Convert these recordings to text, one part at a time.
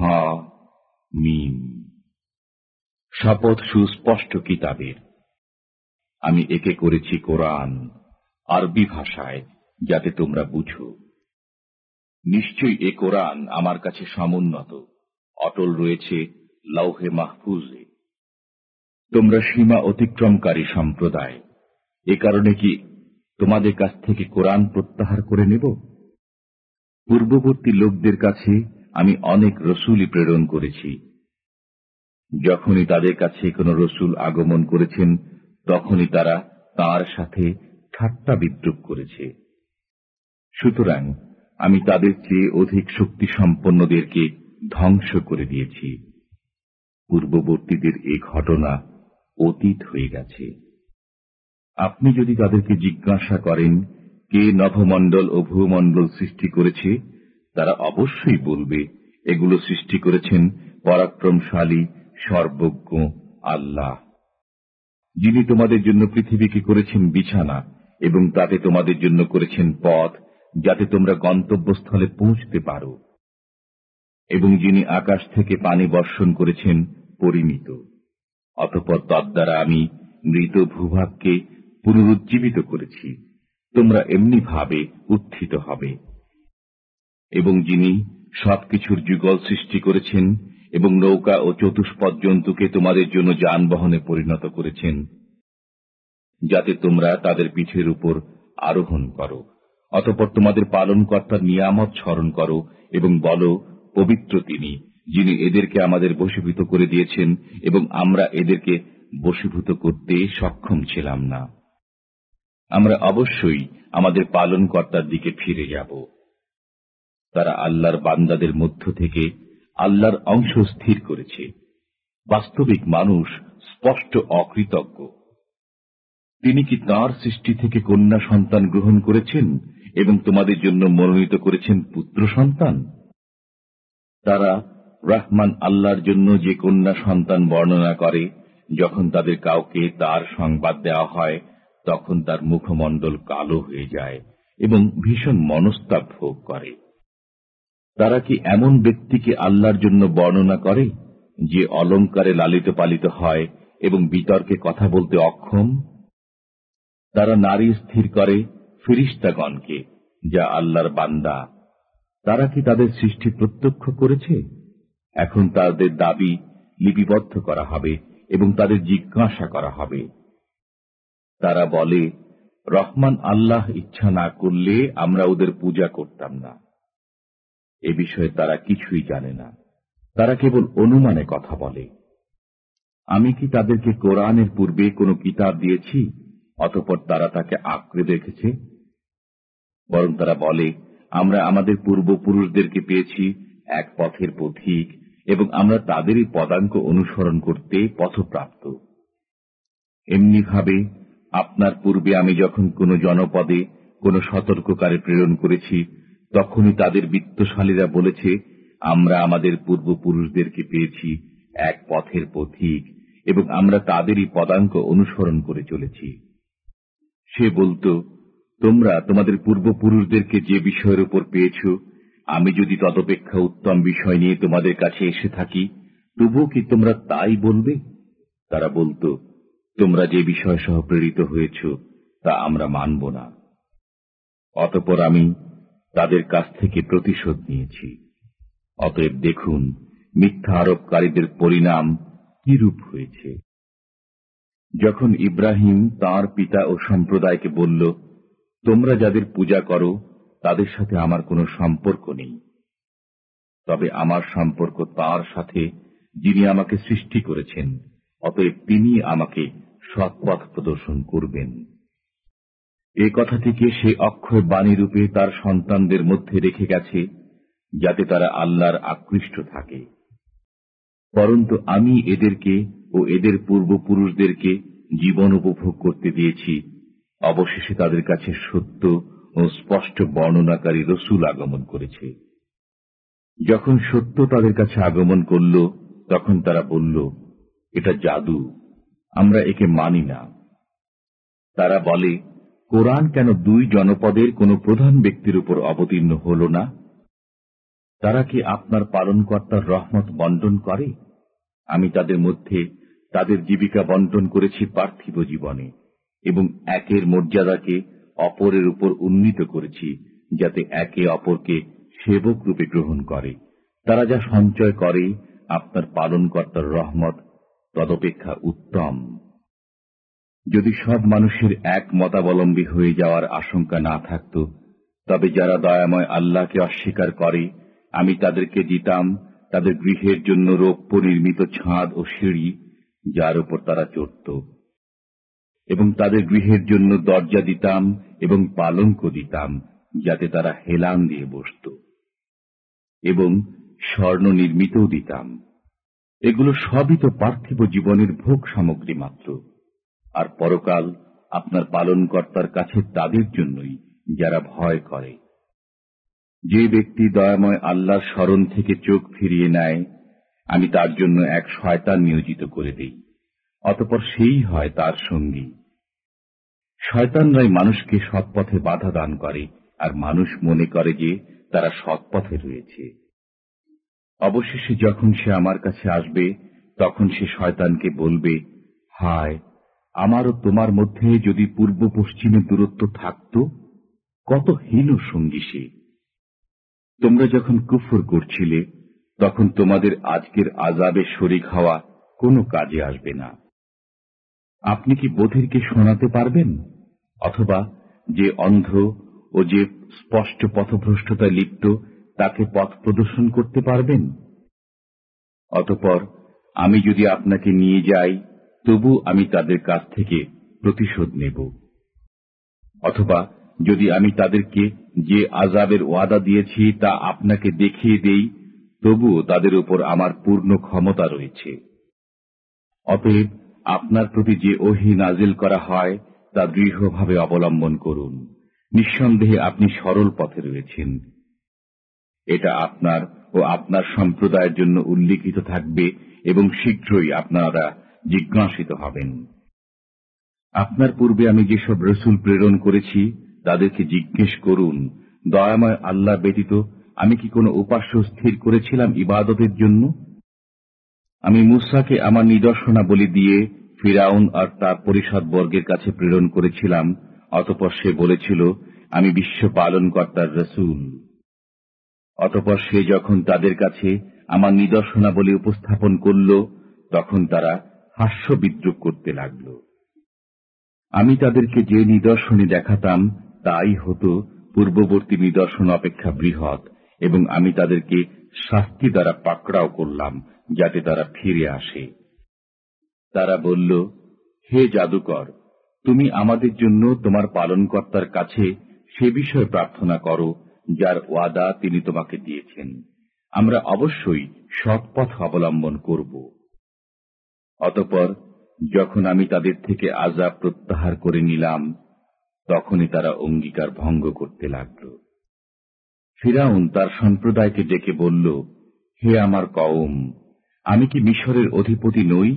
হা শপথ সুস্পষ্ট কিতাবের। আমি একে করেছি কোরআন, আরবি ভাষায়, যাতে তোমরা বুঝো। নিশ্চয়ই এ কোরআন আমার কাছে সমুন্নত, অটল রয়েছে লৌহে মাহফুজে। তোমরা সীমা অতিক্রমকারী সম্প্রদায়, এ কারণে কি তোমাদের কাছ থেকে কোরআন প্রত্যাহার করে নেব? পূর্ববর্তী লোকদের কাছে আমি অনেক রসুলই প্রেরণ করেছি। যখনই তাদের কাছে কোন রসুল আগমন করেছেন, তখনই তারা তার সাথে ঠাট্টা বিদ্রুপ করেছে। সুতরাং আমি তাদের চেয়ে অধিক শক্তি সম্পন্নদেরকে ধ্বংস করে দিয়েছি। পূর্ববর্তীদের এ ঘটনা অতীত হয়ে গেছে। আপনি যদি তাদেরকে জিজ্ঞাসা করেন, কে নভমণ্ডল ও ভূমণ্ডল সৃষ্টি করেছে তারা অবশ্যই বলবে, এগুলো সৃষ্টি করেছেন পরাক্রমশালী, সর্বজ্ঞ আল্লাহ। যিনি তোমাদের জন্য পৃথিবীকে করেছেন বিছানা এবং তাতে তোমাদের জন্য করেছেন পথ, যাতে তোমরা গন্তব্যস্থলে পৌঁছতে পারো। এবং যিনি আকাশ থেকে পানি বর্ষণ করেছেন, পরিমিত। অতপর তদ্বারা আমি মৃত ভূভাগকে পুনরুজ্জীবিত করেছি। তোমরা এমনি ভাবে উত্থিত হবে। এবং যিনি সবকিছুর যুগল সৃষ্টি করেছেন এবং নৌকা ও চতুষ্পদ জন্তুকে তোমাদের জন্য যানবাহনে পরিণত করেছেন, যাতে তোমরা তাদের পিঠের উপর আরোহণ করো, অতপর তোমাদের পালনকর্তার নিয়ামত স্মরণ করো এবং বলো, পবিত্র তিনি, যিনি এদেরকে আমাদের বশীভূত করে দিয়েছেন এবং আমরা এদেরকে বশীভূত করতে সক্ষম ছিলাম না। আমরা অবশ্যই আমাদের পালনকর্তার দিকে ফিরে যাব। তারা আল্লাহর বান্দাদের মধ্য থেকে আল্লাহর অংশ স্থির করেছে। বাস্তবিক মানুষ স্পষ্ট অকৃতজ্ঞ। তিনি কি তাঁর সৃষ্টি থেকে কন্যা সন্তান গ্রহণ করেছেন এবং তোমাদের জন্য মনোনীত করেছেন পুত্র সন্তান? তারা রহমান আল্লাহর জন্য যে কন্যা সন্তান বর্ণনা করে, যখন তাদের কাউকে তার সংবাদ দেওয়া হয়, তখন তার মুখমণ্ডল কালো হয়ে যায় এবং ভীষণ মনস্তাপ ভোগ করে। তারা কি এমন ব্যক্তিকে আল্লাহর জন্য বর্ণনা করে, যে অলঙ্কারে লালিত পালিত হয় এবং বিতর্কে কথা বলতে অক্ষম? তারা নারী স্থির করে ফিরিস্তাগণকে, যা আল্লাহর বান্দা। তারা কি তাদের সৃষ্টি প্রত্যক্ষ করেছে? এখন তাদের দাবি লিপিবদ্ধ করা হবে এবং তাদের জিজ্ঞাসা করা হবে। তারা বলে, রহমান আল্লাহ ইচ্ছা না করলে আমরা ওদের পূজা করতাম না। এ বিষয়ে তারা কিছুই জানে না। তারা কেবল অনুমানে কথা বলে। আমি কি তাদেরকে কোরআনের পূর্বে কোনো কিতাব দিয়েছি, অতপর তারা তাকে আঁকড়ে দেখেছে? বরং তারা বলে, আমরা আমাদের পূর্বপুরুষদেরকে পেয়েছি এক পথের পথিক এবং আমরা তাদেরই পদাঙ্ক অনুসরণ করতে পথপ্রাপ্ত। এমনিভাবে, আপনার পূর্বে আমি যখন কোন জনপদে কোন সতর্ককারে প্রেরণ করেছি তখনই তাদের বিত্তশালীরা বলেছে, আমরা আমাদের পূর্বপুরুষদেরকে পেয়েছি এক পথের পথিক এবং আমরা তাদেরই পদাঙ্ক অনুসরণ করে চলেছি। সে বলতো, তোমরা তোমাদের পূর্বপুরুষদেরকে যে বিষয়ের উপর পেয়েছ, আমি যদি তদপেক্ষা উত্তম বিষয় নিয়ে তোমাদের কাছে এসে থাকি, তবুও কি তোমরা তাই বলবে? তারা বলতো, তোমরা যে বিষয় সহ প্রেরিত হয়েছ, তা আমরা মানব না। অতপর আমি তাদের কাছ থেকে প্রতিশোধ নিয়েছি। অতএব দেখুন, মিথ্যা আরোপকারীদের পরিণাম কিরূপ হয়েছে। যখন ইব্রাহিম তার পিতা ও সম্প্রদায়কে বলল, তোমরা যাদের পূজা করো, তাদের সাথে আমার কোনো সম্পর্ক নেই। তবে আমার সম্পর্ক তার সাথে, যিনি আমাকে সৃষ্টি করেছেন, অতএব তিনি আমাকে সৎপথ প্রদর্শন করবেন। এ কথাটিকে সে অক্ষয় বাণী রূপে তার সন্তানদের মধ্যে রেখে গেছে, যাতে তারা আল্লাহর আকৃষ্ট থাকে। পরন্তু আমি এদেরকে ও এদের পূর্বপুরুষদেরকে জীবন উপভোগ করতে দিয়েছি। অবশেষে তাদের কাছে সত্য ও স্পষ্ট বর্ণনাকারী রসুল আগমন করেছে। যখন সত্য তাদের কাছে আগমন করল, তখন তারা বলল, এটা জাদু, আমরা একে মানি না। তারা বলে কোরআন কেন দুই জনপদের কোন প্রধান ব্যক্তির উপর অবতীর্ণ হল না? তারা কি আপনার পালনকর্তার রহমত বন্টন করে? আমি তাদের মধ্যে তাদের জীবিকা বন্টন করেছি পার্থিব জীবনে এবং একের মর্যাদাকে অপরের উপর উন্নীত করেছি যাতে একে অপরকে সেবক রূপে গ্রহণ করে। তারা যা সঞ্চয় করে, আপনার পালনকর্তার রহমত তদপেক্ষা উত্তম। যদি সব মানুষের এক মতাবলম্বী হয়ে যাওয়ার আশঙ্কা না থাকত, তবে যারা দয়াময় আল্লাহকে অস্বীকার করে, আমি তাদেরকে দিতাম তাদের গৃহের জন্য রৌপ্য নির্মিত ছাদ ও সিঁড়ি, যার উপর তারা চড়ত। এবং তাদের গৃহের জন্য দরজা দিতাম এবং পালঙ্ক দিতাম, যাতে তারা হেলান দিয়ে বসত। এবং স্বর্ণ নির্মিতও দিতাম। এগুলো সবই তো পার্থিব জীবনের ভোগ সামগ্রী মাত্র। আর পরকাল আপনার পালনকর্তার কাছে তাদের জন্যই যারা ভয় করে। যে ব্যক্তি দয়াময় আল্লাহর স্মরণ থেকে চোখ ফিরিয়ে নেয়, আমি তার জন্য এক শয়তান নিয়োজিত করে দিই। অতপর সেই হয় তার সঙ্গী। শয়তানরাই মানুষকে সৎপথে বাধা দান করে, আর মানুষ মনে করে যে তারা সৎপথে রয়েছে। অবশেষে যখন সে আমার কাছে আসবে, তখন সে শয়তানকে বলবে, হায় আমারও তোমার মধ্যে যদি পূর্ব পশ্চিমের দূরত্ব থাকত, কত হীন সঙ্গী সে। তোমরা যখন কুফর করছিলে, তখন তোমাদের আজকের আজাবে শরিক হওয়া কোনো কাজে আসবে না। আপনি কি বোধেরকে শোনাতে পারবেন? অথবা যে অন্ধ ও যে স্পষ্ট পথভ্রষ্টতায় লিপ্ত, তাকে পথ প্রদর্শন করতে পারবেন? অতপর আমি যদি আপনাকে নিয়ে যাই তবু আমি তাদের কাছ থেকে প্রতিশোধ নেব। অথবা যদি আমি তাদেরকে যে আজাবের ওয়াদা দিয়েছি তা আপনাকে দেখিয়ে দেই, তবুও তাদের উপর আমার পূর্ণ ক্ষমতা রয়েছে। অতএব আপনার প্রতি যে ওহি নাজিল করা হয়, তা দৃঢ়ভাবে অবলম্বন করুন। নিঃসন্দেহে আপনি সরল পথে রয়েছেন। এটা আপনার ও আপনার সম্প্রদায়ের জন্য উল্লিখিত থাকবে এবং শীঘ্রই আপনারা জিজ্ঞাসিত হবেন। আপনার পূর্বে আমি যেসব রসুল প্রেরণ করেছি, তাদেরকে জিজ্ঞেস করুন, দয়াময় আল্লাহ ব্যতীত আমি কি কোনো উপাস্য স্থির করেছিলাম ইবাদতের জন্য? আমি মুসাকে আমার নিদর্শনা বলি দিয়ে ফিরাউন আর তার পরিষদ বর্গের কাছে প্রেরণ করেছিলাম, অতপর সে বলেছিল, আমি বিশ্ব পালনকর্তার রসুল। অতপর সে যখন তাদের কাছে আমার নিদর্শনাবলী উপস্থাপন করল, তখন তারা হাস্য বিদ্রুপ করতে লাগল। আমি তাদেরকে যে নিদর্শনে দেখাতাম, তাই হতো পূর্ববর্তী নিদর্শন অপেক্ষা বৃহৎ, এবং আমি তাদেরকে শাস্তি দ্বারা পাকড়াও করলাম, যাতে তারা ফিরে আসে। তারা বলল, হে জাদুকর, তুমি আমাদের জন্য তোমার পালনকর্তার কাছে সে বিষয়ে প্রার্থনা করো, যার ওয়াদা তিনি তোমাকে দিয়েছেন। আমরা অবশ্যই সৎপথ অবলম্বন করব। অতপর যখন আমি তাদের থেকে আজাব প্রত্যাহার করে নিলাম, তখনই তারা অঙ্গীকার ভঙ্গ করতে লাগল। ফিরাউন তার সম্প্রদায়কে ডেকে বলল, হে আমার কওম, আমি কি মিশরের অধিপতি নই?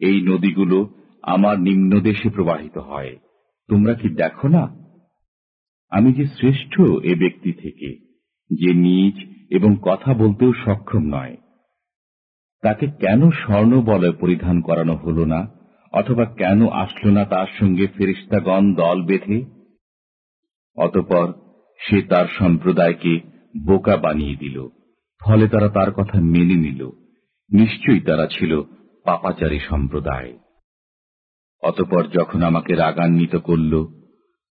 এই নদীগুলো আমার নিম্নদেশে প্রবাহিত হয়, তোমরা কি দেখো না? আমি যে শ্রেষ্ঠ এ ব্যক্তি থেকে, যে নিজ এবং কথা বলতেও সক্ষম নয়। তাকে কেন স্বর্ণ বলয় পরিধান করানো হল না, অথবা কেন আসল না তার সঙ্গে ফেরিস্তাগণ দল বেঁধে? অতপর সে তার সম্প্রদায়কে বোকা বানিয়ে দিল, ফলে তারা তার কথা মেনে নিল, নিশ্চয়ই তারা ছিল পাপাচারী সম্প্রদায়। অতপর যখন আমাকে রাগান্বিত করল,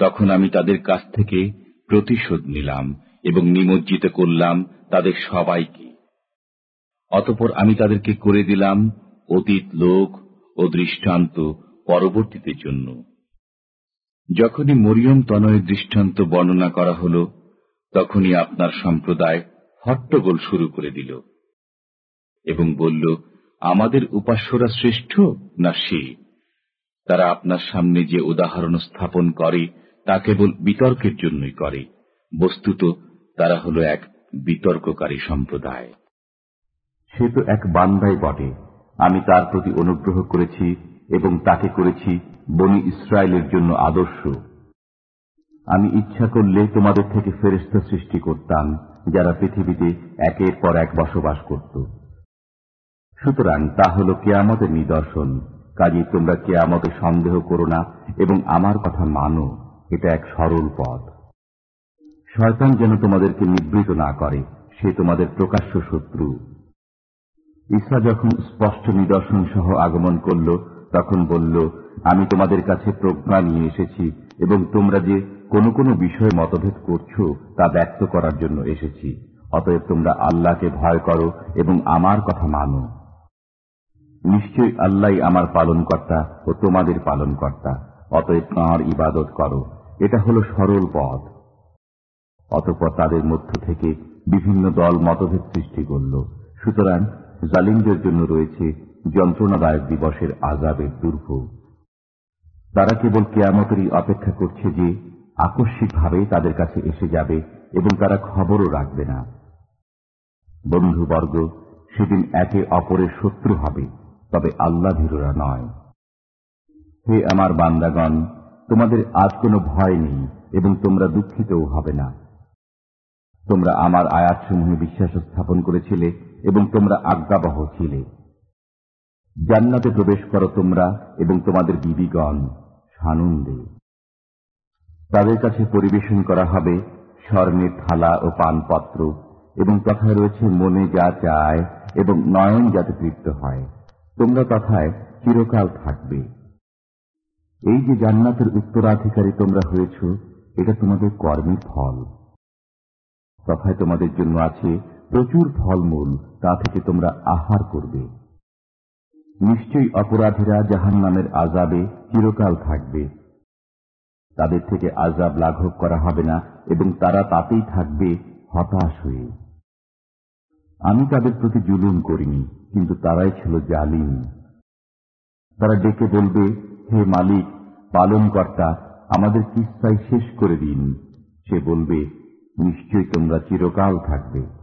তখন আমি তাদের কাছ থেকে প্রতিশোধ নিলাম এবং নিমজ্জিত করলাম তাদের সবাইকে। অতপর আমি তাদেরকে করে দিলাম অতীত লোক ও দৃষ্টান্ত পরবর্তীতে জন্য। যখনই মরিয়ম তনয়ের দৃষ্টান্ত বর্ণনা করা হল, তখনই আপনার সম্প্রদায় হট্টগোল শুরু করে দিল এবং বলল, আমাদের উপাস্যরা শ্রেষ্ঠ না সে? তারা আপনার সামনে যে উদাহরণ স্থাপন করে, তা কেবল বিতর্কের জন্যই করে। বস্তুত তারা হল এক বিতর্ককারী সম্প্রদায়। সে তো এক বান্দাই বটে। আমি তার প্রতি অনুগ্রহ করেছি এবং তাকে করেছি বনি ইসরায়েলের জন্য আদর্শ। আমি ইচ্ছা করলে তোমাদের থেকে ফেরেস্তা সৃষ্টি করতাম, যারা পৃথিবীতে একের পর এক বসবাস করত। সুতরাং তা হল কেয়ামতের নিদর্শন। কাজে তোমরা কে কেয়ামতে সন্দেহ করো না এবং আমার কথা মানো। এটা এক সরল পথ। শয়তান যেন তোমাদেরকে নিবৃত না করে, সে তোমাদের প্রকাশ্য শত্রু। ঈসা যখন স্পষ্ট নিদর্শন সহ আগমন করল, তখন বলল, আমি তোমাদের কাছে প্রজ্ঞা নিয়ে এসেছি এবং তোমরা যে কোনো কোনো বিষয়ে মতভেদ করছ, তা ব্যক্ত করার জন্য এসেছি। অতএব তোমরা আল্লাহকে ভয় করো এবং আমার কথা মানো। নিশ্চয়ই আল্লাহ আমার পালনকর্তা ও তোমাদের পালনকর্তা। অতএব তাঁর ইবাদত করো। এটা হল সরল পথ। অতপর তাদের মধ্য থেকে বিভিন্ন দল মতভেদ সৃষ্টি করল। সুতরাং জালিমদের জন্য রয়েছে যন্ত্রণাদায়ক দিবসের আজাবের দুর্ভোগ তারা কেবল কেয়ামতেরই অপেক্ষা করছে যে আকস্মিকভাবে তাদের কাছে এসে যাবে এবং তারা খবরও রাখবে না। বন্ধুবর্গ, সেদিন একে অপরের শত্রু হবে, তবে আল্লাহ ভীরুরা নয়। হে আমার বান্দাগণ, তোমাদের আজ কোনো ভয় নেই এবং তোমরা দুঃখিতও হবে না। তোমরা আমার আয়াতসমূহে বিশ্বাস স্থাপন করেছিলে এবং তোমরা আজ্ঞাবহ ছিলে। জান্নাতে প্রবেশ করো তোমরা এবং তোমাদের বিবিগণ সানন্দে। তাদের কাছে পরিবেশন করা হবে স্বর্ণের থালা ও পানপত্র এবং কথায় রয়েছে মনে যা চায় এবং নয়ন যাতে তৃপ্ত হয়। তোমরা কথায় চিরকাল থাকবে। এই যে জান্নাতের উত্তরাধিকারী তোমরা হয়েছ, এটা তোমাদের কর্মের ফল। তথায় তোমাদের জন্য আছে প্রচুর ফলমূল তা থেকে তোমরা আহার করবে। নিশ্চয়ই অপরাধীরা জাহান নামের আজাবে চিরকাল থাকবে। তাদের থেকে আজাব লাঘব করা হবে না এবং তারা তাতেই থাকবে হতাশ হয়ে। আমি তাদের প্রতি জুলুম করিনি, কিন্তু তারাই ছিল জালিম। তারা ডেকে বলবে, হে মালিক, পালনকর্তা, আমাদের কিস্তাই শেষ করে দিন। সে বলবে নিশ্চয় তোমরা চিরকাল থাকবে।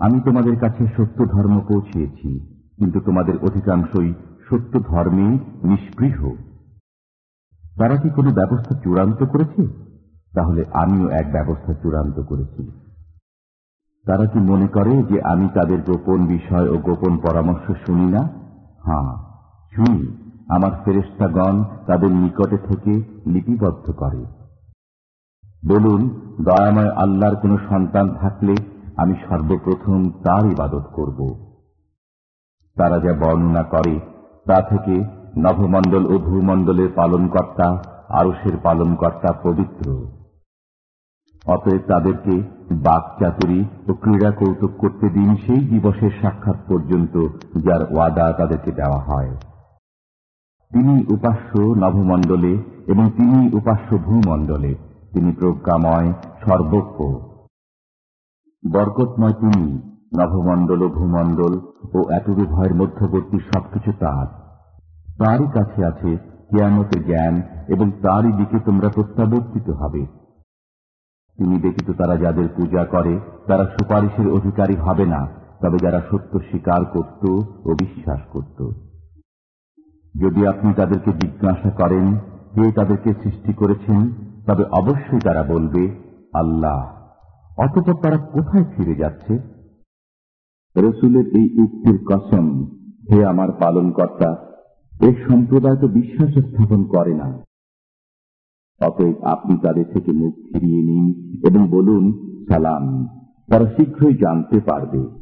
আমি তোমাদের কাছে সত্য ধর্ম পৌঁছিয়েছি, কিন্তু তোমাদের অধিকাংশই সত্য ধর্মে নিষ্পৃহ। তারা কি কোনো ব্যবস্থা চূড়ান্ত করেছে? তাহলে আমিও এক ব্যবস্থা চূড়ান্ত করেছি। তারা কি মনে করে যে আমি তাদের গোপন বিষয় ও গোপন পরামর্শ শুনি না? হ্যাঁ শুনি। আমার ফেরেস্তাগণ তাদের নিকটে থেকে লিপিবদ্ধ করে। বলুন, দয়াময় আল্লাহর কোন সন্তান থাকলে আমি সর্বপ্রথম তার ইবাদত করব। তারা যা বর্ণনা করে, তা থেকে নভমণ্ডল ও ভূমণ্ডলের পালনকর্তা আরসের পালনকর্তা পবিত্র। অতএব তাদেরকে বাকচাতুরি ও ক্রীড়া কৌতুক করতে দিন সেই দিবসের সাক্ষাৎ পর্যন্ত যার ওয়াদা তাদেরকে দেওয়া হয়। তিনি উপাস্য নভমণ্ডলে এবং তিনি উপাস্য ভূমণ্ডলে। তিনি প্রজ্ঞাময়, সর্বজ্ঞ। বরকতময় তিনি নভমণ্ডল ও ভূমণ্ডল ও এতদু ভয়ের মধ্যবর্তী সবকিছু তার। তারই কাছে আছে কেয়ামতের জ্ঞান এবং তারই দিকে তোমরা প্রত্যাবর্তিত হবে। তিনি ব্যতীত তারা যাদের পূজা করে, তারা সুপারিশের অধিকারী হবে না, তবে যারা সত্য স্বীকার করত ও বিশ্বাস করত। যদি আপনি তাদেরকে জিজ্ঞাসা করেন, কে তাদেরকে সৃষ্টি করেছেন, তবে অবশ্যই তারা বলবে, আল্লাহ। অতপর তারা কোথায় ফিরে যাচ্ছে? রসুলের এই উক্তির কসম, হে আমার পালন কর্তা এর সম্প্রদায় তো বিশ্বাস স্থাপন করে না। অতএব আপনি তাদের থেকে মুখ ফিরিয়ে নিন এবং বলুন, সালাম, তারা শীঘ্রই জানতে পারবে।